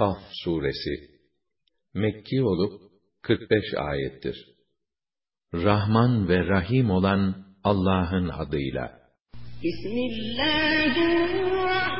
Kaf suresi Mekki olup 45 ayettir. Rahman ve Rahim olan Allah'ın adıyla. Bismillahirrahmanirrahim.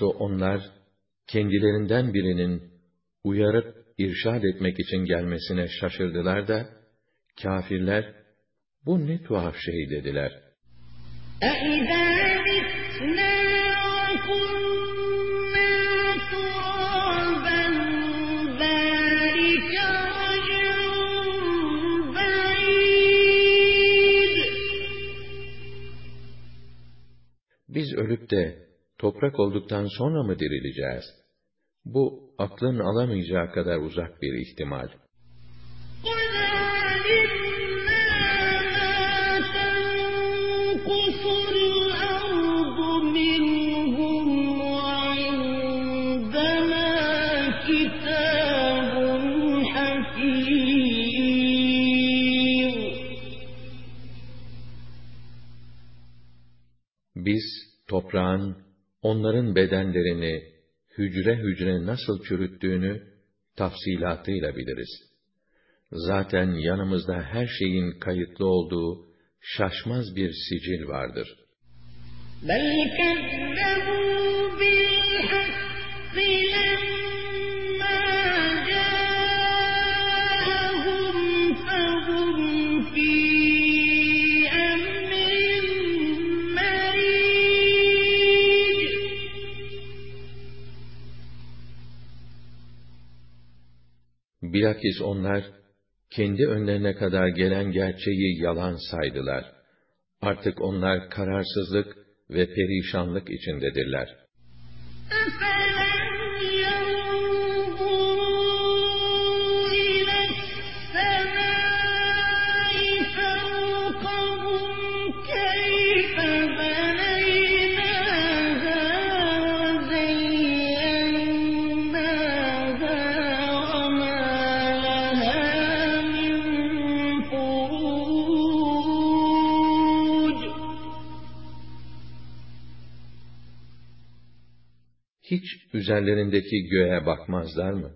Doğrusu onlar, kendilerinden birinin uyarıp irşad etmek için gelmesine şaşırdılar da, kafirler, bu ne tuhaf şey dediler. Biz ölüp de toprak olduktan sonra mı dirileceğiz? Bu, aklın alamayacağı kadar uzak bir ihtimal. Biz toprağın onların bedenlerini hücre hücre nasıl çürüttüğünü tafsilatıyla biliriz. Zaten yanımızda her şeyin kayıtlı olduğu şaşmaz bir sicil vardır. بَلْ Bilakis onlar, kendi önlerine kadar gelen gerçeği yalan saydılar. Artık onlar kararsızlık ve perişanlık içindedirler. Üzerlerindeki göğe bakmazlar mı?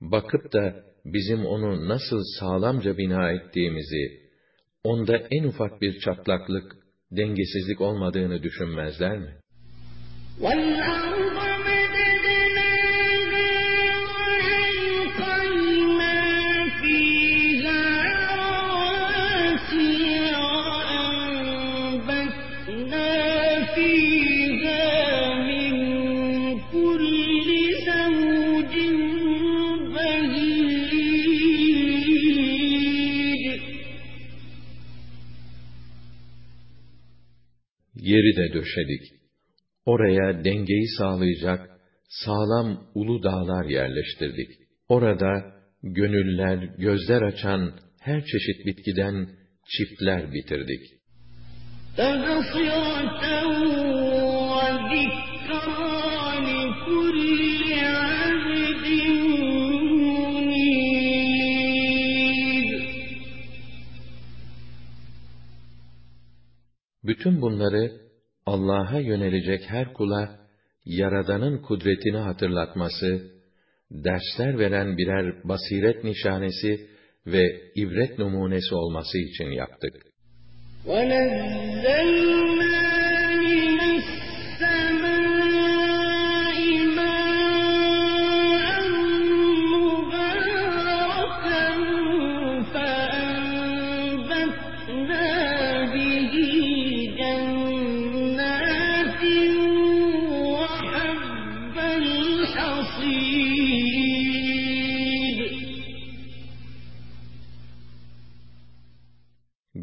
Bakıp da bizim onu nasıl sağlamca bina ettiğimizi, onda en ufak bir çatlaklık, dengesizlik olmadığını düşünmezler mi? Yeri de döşedik. Oraya dengeyi sağlayacak sağlam ulu dağlar yerleştirdik. Orada gönüller, gözler açan her çeşit bitkiden çiftler bitirdik. Bütün bunları Allah'a yönelecek her kula Yaradan'ın kudretini hatırlatması, dersler veren birer basiret nişanesi ve ibret numunesi olması için yaptık. وَنَزَّلْنَا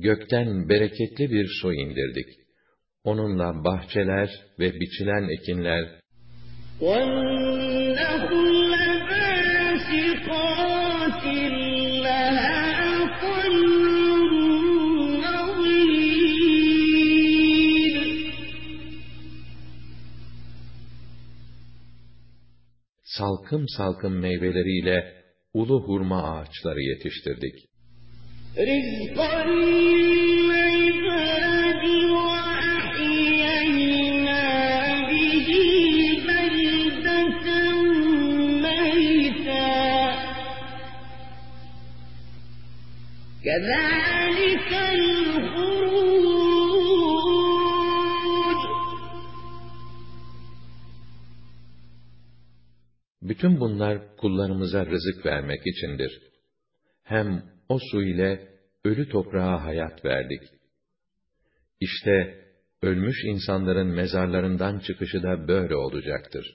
gökten bereketli bir su indirdik. Onunla bahçeler ve biçilen ekinler, وَالنَّخْلَ بَاسِقَاتٍ لَهَا طَلْعٌ نَضِيدٌ salkım salkım meyveleriyle ulu hurma ağaçları yetiştirdik. رِزْقًا لِّلْعِبَادِ وَأَحْيَيْنَا بِهِ بَلْدَةً مَّيْتًا كَذَٰلِكَ الْخُرُوجُ Bütün bunlar kullarımıza rızık vermek içindir. Hem o su ile ölü toprağa hayat verdik. İşte ölmüş insanların mezarlarından çıkışı da böyle olacaktır.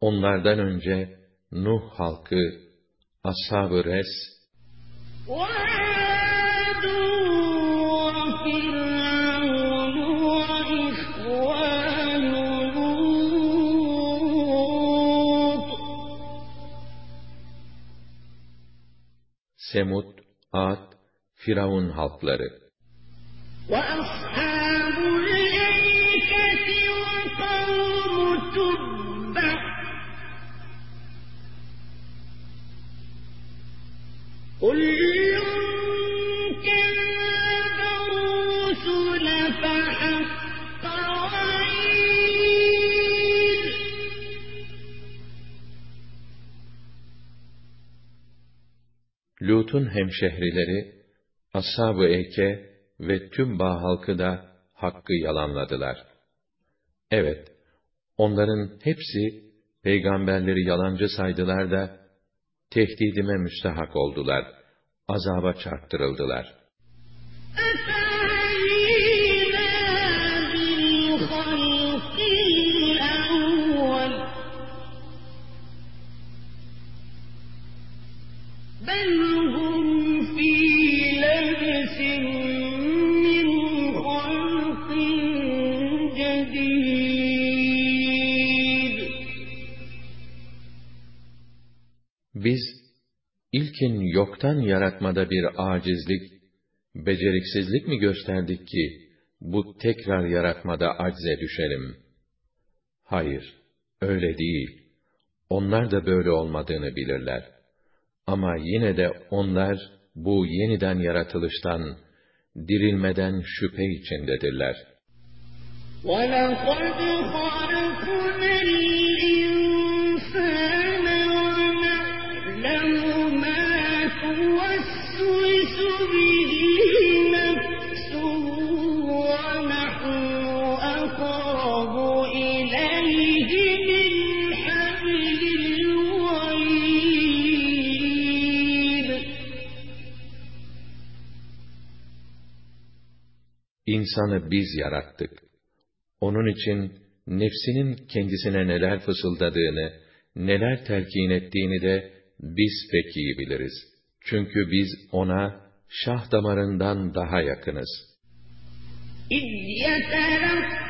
Onlardan önce Nuh halkı, Ashab-ı Res, وَعَادٌ وَفِرْعَوْنُ وَإِخْوَانُ لُوطٍ Semud, Ad, Firavun halkları, وَأَصْحَابُ Lut'un hemşehrileri, Ashab-ı Eyke ve tüm Bağ halkı da hakkı yalanladılar. Evet, onların hepsi peygamberleri yalancı saydılar da tehdidime müstahak oldular, azaba çarptırıldılar. Biz, ilkin yoktan yaratmada bir acizlik, beceriksizlik mi gösterdik ki, bu tekrar yaratmada acze düşelim? Hayır, öyle değil. Onlar da böyle olmadığını bilirler. Ama yine de onlar, bu yeniden yaratılıştan, dirilmeden şüphe içindedirler. وَلَقَدْ خَلَقْنَا İnsanı biz yarattık. Onun için nefsinin kendisine neler fısıldadığını, neler telkin ettiğini de biz pek iyi biliriz. Çünkü biz ona şah damarından daha yakınız. İz yeterek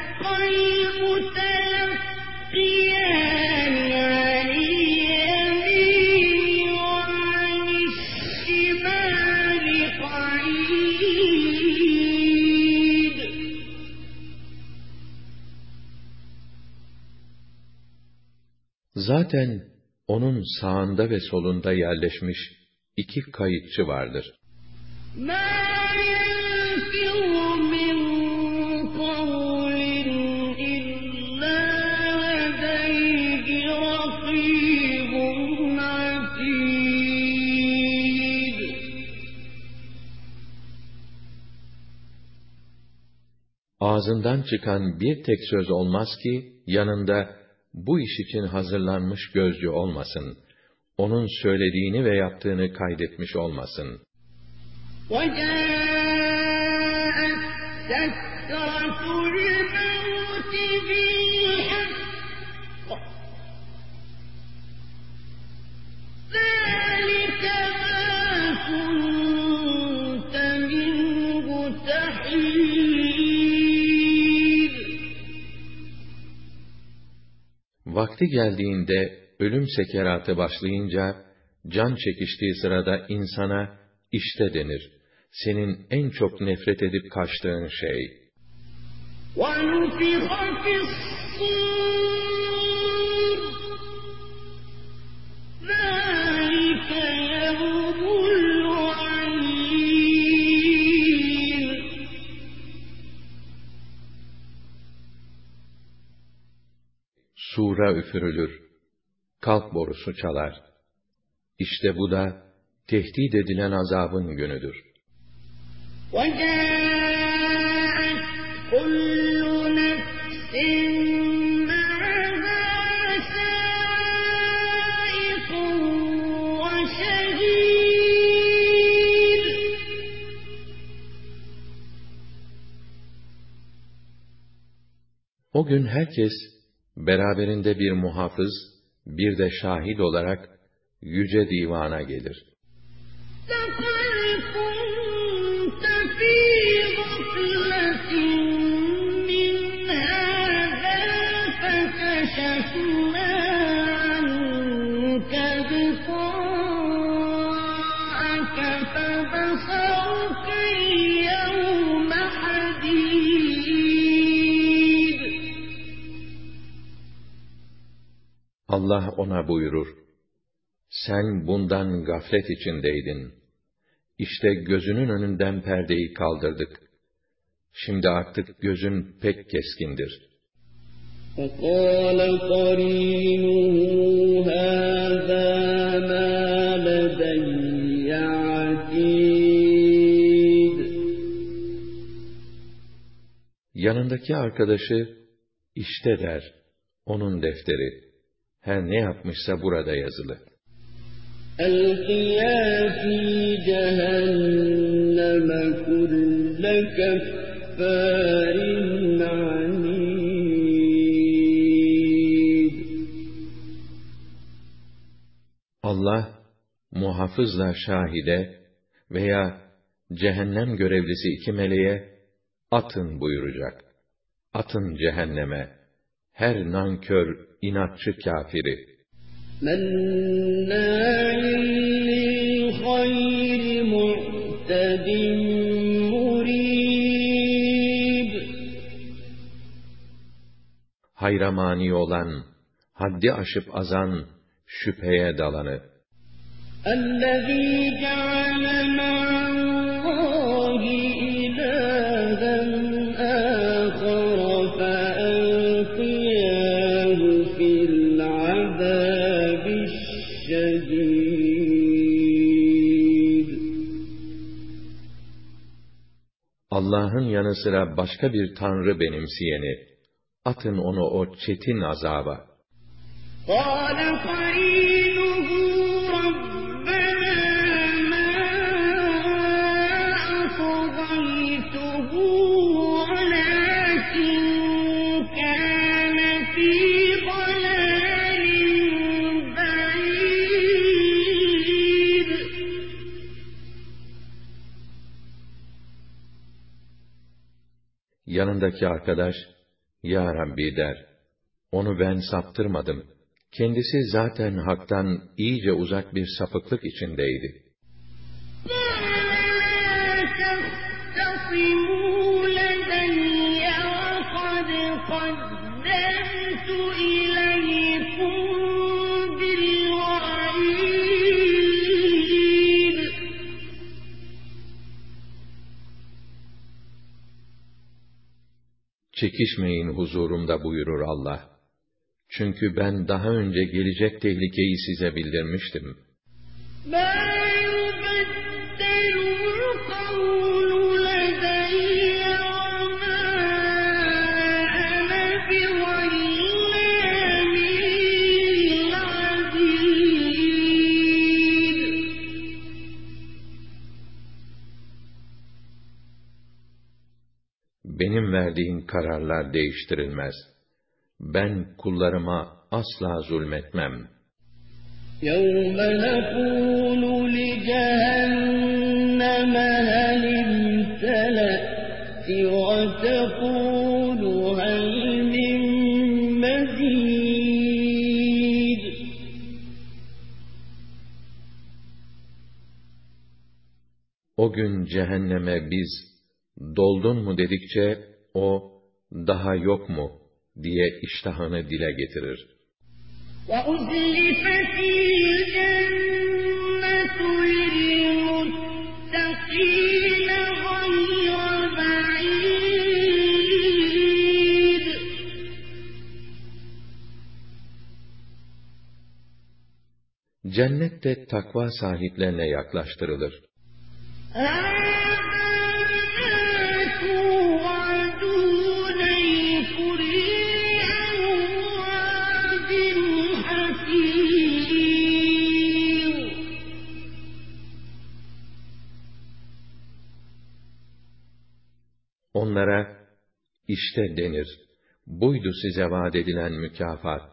Zaten onun sağında ve solunda yerleşmiş iki kayıtçı vardır. Ağzından çıkan bir tek söz olmaz ki yanında bu iş için hazırlanmış gözcü olmasın. onun söylediğini ve yaptığını kaydetmiş olmasın. وَجَاءَتْ سَكْرَةُ الْمَوْتِ بِالْحَقِّ ذَلِكَ مَا كُنتَ Vakti geldiğinde ölüm sekeratı başlayınca, can çekiştiği sırada insana, işte denir, senin en çok nefret edip kaçtığın şey. وَنُفِخَ فِي الصُّورِ ذَلِكَ Sura üfürülür, kalk borusu çalar. İşte bu da, tehdit edilen azabın günüdür. وَجَاءَتْ كُلُّ نَفْسٍ مَعَهَا سَائِقٌ وَشَهِيدٌ O gün herkes, beraberinde bir muhafız, bir de şahit olarak, yüce divana gelir. لَقَدْ كُنتَ فِي غَفْلَةٍ مِّنْ هَٰذَا فَكَشَفْنَا Allah ona buyurur, sen bundan gaflet içindeydin. İşte gözünün önünden perdeyi kaldırdık. Şimdi artık gözün pek keskindir. وقال قرينه هذا ما لدي عتيد Yanındaki arkadaşı, işte der, onun defteri. Her ne yapmışsa burada yazılı. ألقيا في جهنم كل كفار عنيد Allah, muhafızla şahide veya cehennem görevlisi iki meleğe, atın buyuracak. Atın cehenneme, her nankör, inatçı kafiri. مناع للخير معتد مريب hayra mani olan, haddi aşıp azan, şüpheye dalanı, الذي جعل مع Allah'ın yanı sıra başka bir tanrı benimseyeni, atın onu o çetin azaba. قال قرينه ربنا ما أطغيته ولكن yanındaki arkadaş, Ya Rabbi der, onu ben saptırmadım. Kendisi zaten haktan iyice uzak bir sapıklık içindeydi. قد Çekişmeyin huzurumda buyurur Allah. Çünkü ben daha önce gelecek tehlikeyi size bildirmiştim. ما benim verdiğim kararlar değiştirilmez. Ben kullarıma asla zulmetmem. يَوْمَ نَقُولُ لِجَهَنَّمَ هَلِ امْتَلَأْتِ وَتَقُولُ هَلْ مِن مَّزِيدٍ O gün cehenneme biz doldun mu dedikçe o daha yok mu diye iştahını dile getirir. وَأُزْلِفَتِ الْجَنَّةُ لِلْمُتَّقِينَ غَيْرَ بَعِيدٍ Cennet de takva sahiplerine yaklaştırılır. Onlara işte denir. Buydu size vaat edilen mükafat.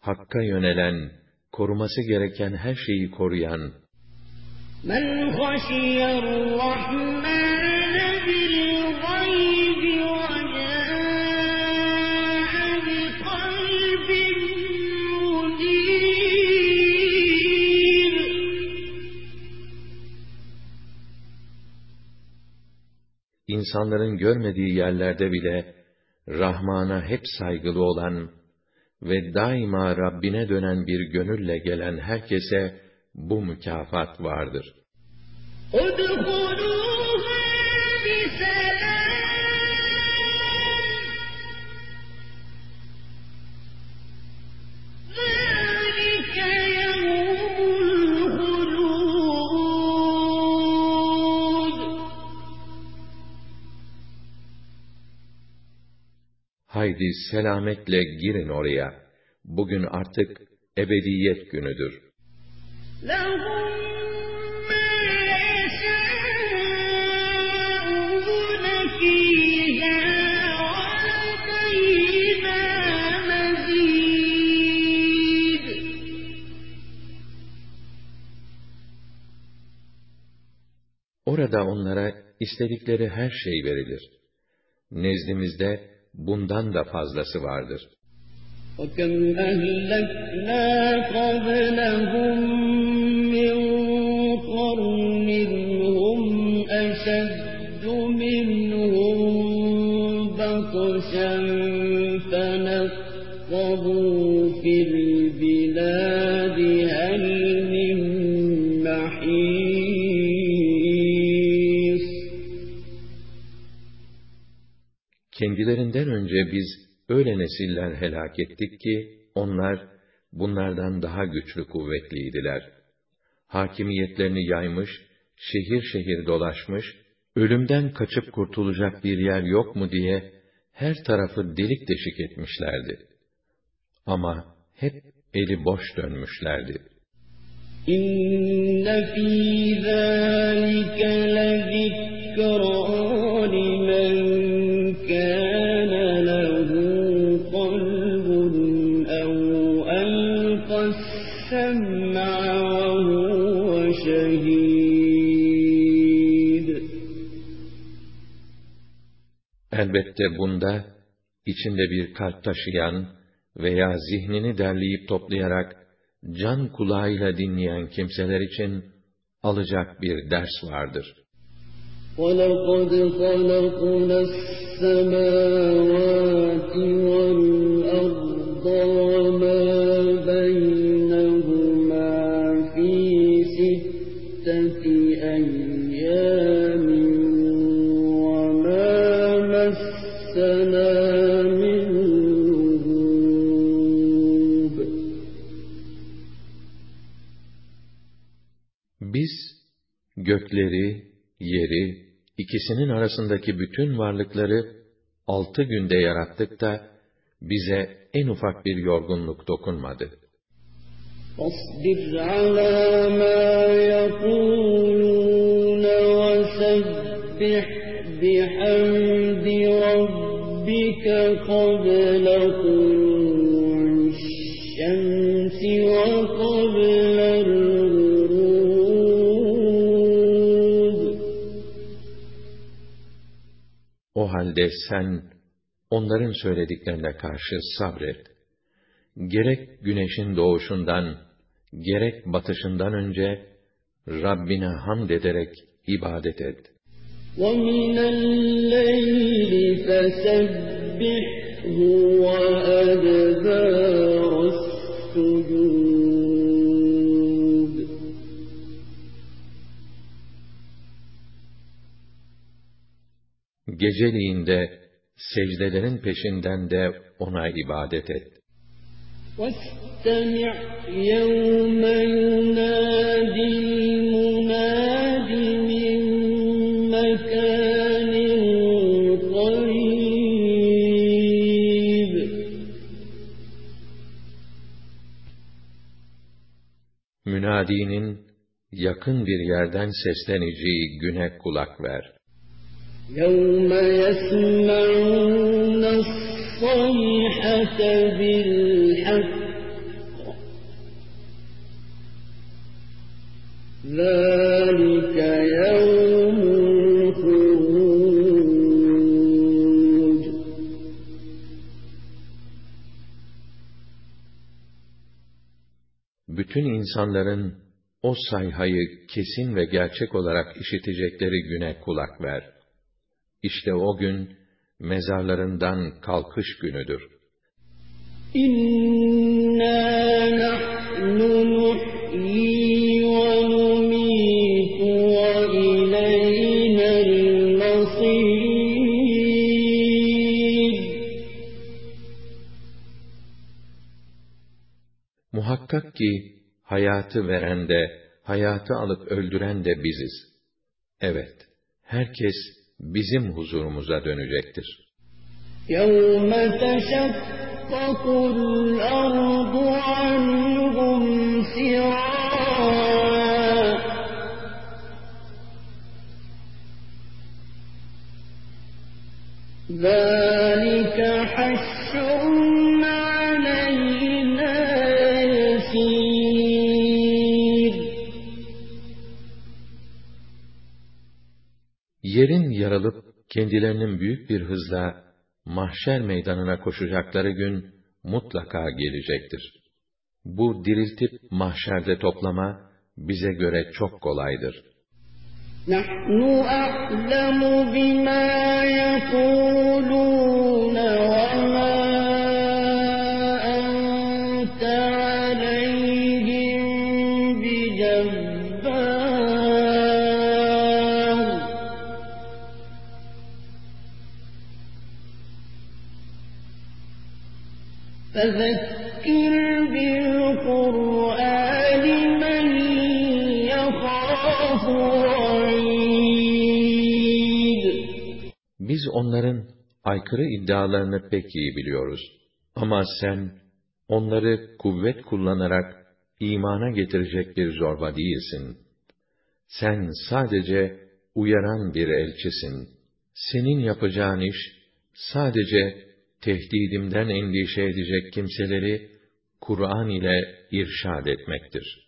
Hakka yönelen, koruması gereken her şeyi koruyan, مَنْ insanların görmediği yerlerde bile Rahman'a hep saygılı olan ve daima Rabbine dönen bir gönülle gelen herkese bu mükafat vardır. Haydi selametle girin oraya. Bugün artık ebediyet günüdür. لهم ما يشاءون فيها ولدينا مزيد Orada onlara istedikleri her şey verilir. Nezdimizde bundan da fazlası vardır. وكم أهلكنا قبلهم kendilerinden önce biz öyle nesiller helak ettik ki, onlar, bunlardan daha güçlü kuvvetliydiler. Hakimiyetlerini yaymış, şehir şehir dolaşmış, ölümden kaçıp kurtulacak bir yer yok mu diye, her tarafı delik deşik etmişlerdi. Ama hep eli boş dönmüşlerdi. İnne fî zâlike lezikra limen Elbette bunda, içinde bir kalp taşıyan veya zihnini derleyip toplayarak, can kulağıyla dinleyen kimseler için alacak bir ders vardır. ولقد خلقنا السماوات والأرض gökleri, yeri, ikisinin arasındaki bütün varlıkları altı günde yarattık da, bize en ufak bir yorgunluk dokunmadı. فاصبر على ما يقولون وسبح بحمد ربك قبل طلوع الشمس وقبل halde sen onların söylediklerine karşı sabret. Gerek güneşin doğuşundan, gerek batışından önce Rabbine hamd ederek ibadet et. وَمِنَ اللَّيْلِ فَسَبِّحْهُ وَأَدْبَارَ السُّجُودِ Geceliğinde secdelerin peşinden de ona ibadet et. وَاسْتَمِعْ يَوْمَ يُنَادِ الْمُنَادِ مِن مَّكَانٍ قَرِيبٍ Münadinin yakın bir yerden sesleneceği güne kulak ver. يَوْمَ يَسْمَعُونَ الصَّيْحَةَ بِالْحَقِّ ذَلِكَ يَوْمُ الْخُرُوجِ Bütün insanların o sayhayı kesin ve gerçek olarak işitecekleri güne kulak ver. İşte o gün mezarlarından kalkış günüdür. İnna nahnu Muhakkak ki hayatı veren de, hayatı alıp öldüren de biziz. Evet, herkes bizim huzurumuza dönecektir. يَوْمَ تَشَقَّقُ الْأَرْضُ عَنْهُمْ kendilerinin büyük bir hızla mahşer meydanına koşacakları gün mutlaka gelecektir. Bu diriltip mahşerde toplama bize göre çok kolaydır. نحن أعلم بما يقولون فذكر بالقرآن من يخاف وعيد Biz onların aykırı iddialarını pek iyi biliyoruz. Ama sen onları kuvvet kullanarak imana getirecek bir zorba değilsin. Sen sadece uyaran bir elçisin. Senin yapacağın iş sadece tehdidimden endişe edecek kimseleri Kur'an ile irşad etmektir.